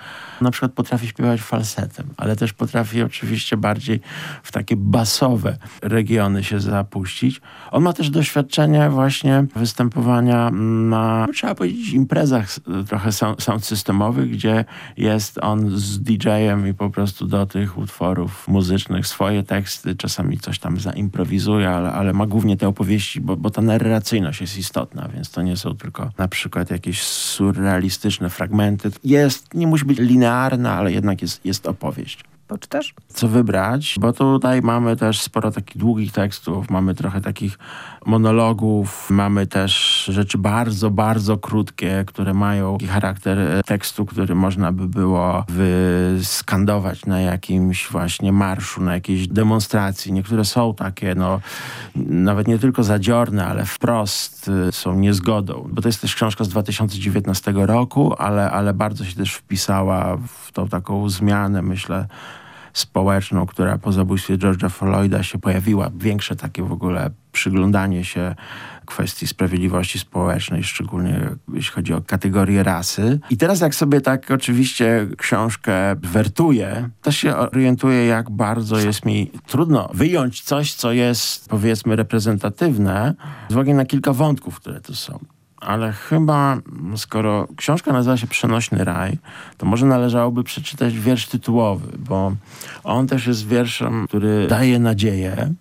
Na przykład potrafi śpiewać falsetem, ale też potrafi oczywiście bardziej w takie basowe regiony się zapuścić. On ma też doświadczenie właśnie występowania na, trzeba powiedzieć, imprezach trochę sound systemowych, gdzie jest on z DJ-em i po prostu do tych utworów muzycznych swoje teksty, czasami coś tam zaimprowizuje, ale, ale ma głównie te opowieści, bo, bo ta narracyjność jest istotna, więc to nie są tylko na przykład jakieś surrealistyczne fragmenty. Jest, nie musi być linearna, ale jednak jest, jest opowieść poczytasz? Co wybrać, bo tutaj mamy też sporo takich długich tekstów, mamy trochę takich monologów, mamy też rzeczy bardzo, bardzo krótkie, które mają charakter e, tekstu, który można by było wyskandować na jakimś właśnie marszu, na jakiejś demonstracji. Niektóre są takie, no, nawet nie tylko zadziorne, ale wprost e, są niezgodą. Bo to jest też książka z 2019 roku, ale, ale bardzo się też wpisała w tą taką zmianę, myślę, społeczną, która po zabójstwie George'a Floyda się pojawiła. Większe takie w ogóle przyglądanie się kwestii sprawiedliwości społecznej, szczególnie jeśli chodzi o kategorię rasy. I teraz jak sobie tak oczywiście książkę wertuję, to się orientuję, jak bardzo jest mi trudno wyjąć coś, co jest powiedzmy reprezentatywne, z uwagi na kilka wątków, które tu są ale chyba skoro książka nazywa się Przenośny Raj, to może należałoby przeczytać wiersz tytułowy, bo on też jest wierszem, który daje nadzieję,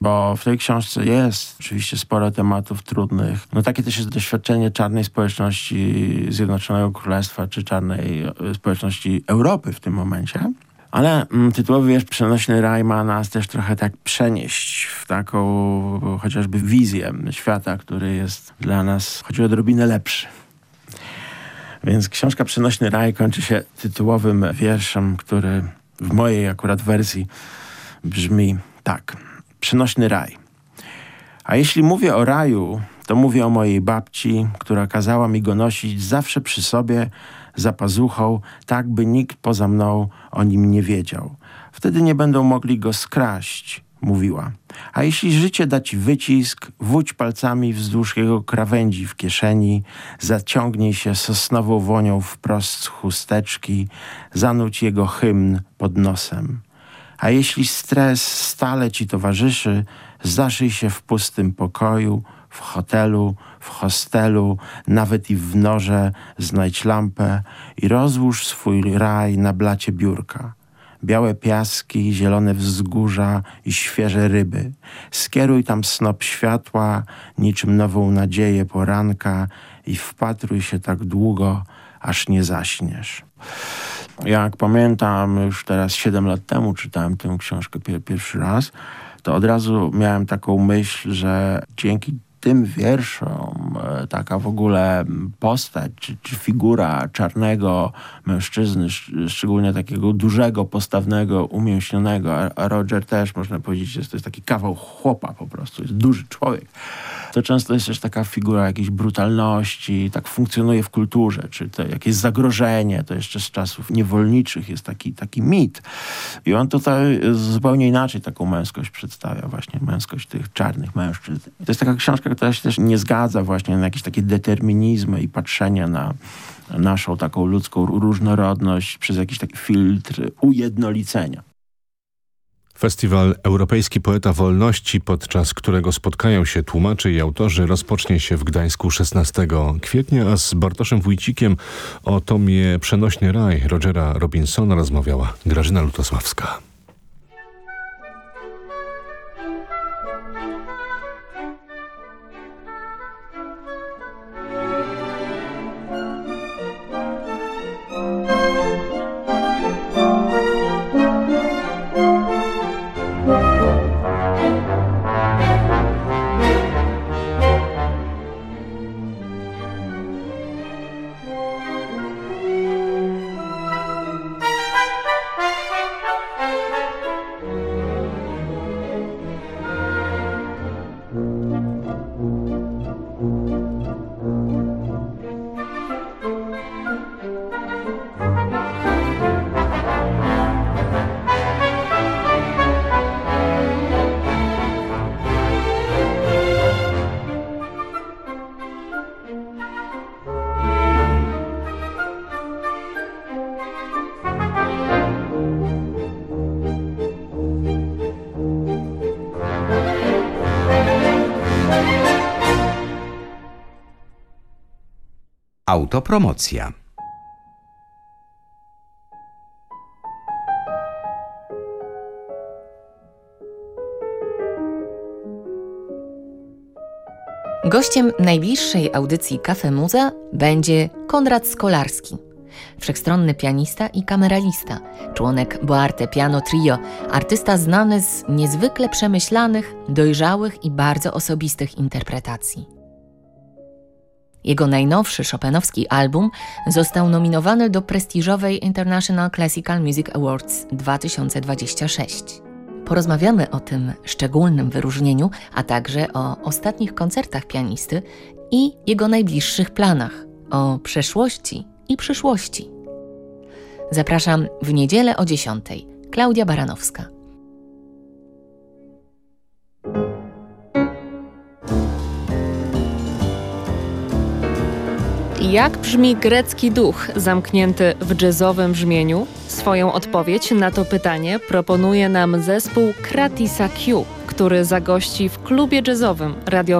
bo w tej książce jest oczywiście sporo tematów trudnych. No takie też jest doświadczenie czarnej społeczności Zjednoczonego Królestwa, czy czarnej społeczności Europy w tym momencie. Ale mm, tytułowy wiersz Przenośny Raj ma nas też trochę tak przenieść w taką chociażby wizję świata, który jest dla nas choć odrobinę lepszy. Więc książka Przenośny Raj kończy się tytułowym wierszem, który w mojej akurat wersji brzmi tak. Przenośny raj. A jeśli mówię o raju, to mówię o mojej babci, która kazała mi go nosić zawsze przy sobie, za pazuchą, tak by nikt poza mną o nim nie wiedział. Wtedy nie będą mogli go skraść, mówiła. A jeśli życie da ci wycisk, wódź palcami wzdłuż jego krawędzi w kieszeni, zaciągnij się sosnową wonią wprost z chusteczki, zanuć jego hymn pod nosem. A jeśli stres stale ci towarzyszy, zaszyj się w pustym pokoju, w hotelu, w hostelu, nawet i w norze znajdź lampę i rozłóż swój raj na blacie biurka. Białe piaski, zielone wzgórza i świeże ryby. Skieruj tam snop światła, niczym nową nadzieję poranka i wpatruj się tak długo, aż nie zaśniesz. Jak pamiętam, już teraz 7 lat temu czytałem tę książkę pierwszy raz, to od razu miałem taką myśl, że dzięki tym wierszom e, taka w ogóle postać czy, czy figura czarnego mężczyzny, szczególnie takiego dużego, postawnego, umięśnionego, a Roger też można powiedzieć, że to jest taki kawał chłopa po prostu, jest duży człowiek to często jest też taka figura jakiejś brutalności, tak funkcjonuje w kulturze, czy to jakieś zagrożenie, to jeszcze z czasów niewolniczych jest taki, taki mit. I on tutaj zupełnie inaczej taką męskość przedstawia, właśnie męskość tych czarnych mężczyzn. To jest taka książka, się też nie zgadza właśnie na jakieś takie determinizmy i patrzenie na naszą taką ludzką różnorodność przez jakiś taki filtr ujednolicenia. Festiwal Europejski Poeta Wolności, podczas którego spotkają się tłumacze i autorzy, rozpocznie się w Gdańsku 16 kwietnia, a z Bartoszem Wójcikiem o tomie Przenośny Raj Rogera Robinsona rozmawiała Grażyna Lutosławska. Autopromocja. Gościem najbliższej audycji Cafe Muza będzie Konrad Skolarski, wszechstronny pianista i kameralista, członek Boarte Piano Trio, artysta znany z niezwykle przemyślanych, dojrzałych i bardzo osobistych interpretacji. Jego najnowszy Chopinowski album został nominowany do prestiżowej International Classical Music Awards 2026. Porozmawiamy o tym szczególnym wyróżnieniu, a także o ostatnich koncertach pianisty i jego najbliższych planach, o przeszłości i przyszłości. Zapraszam w niedzielę o 10. Klaudia Baranowska. Jak brzmi grecki duch zamknięty w jazzowym brzmieniu? Swoją odpowiedź na to pytanie proponuje nam zespół Kratisa Q, który zagości w klubie jazzowym Radio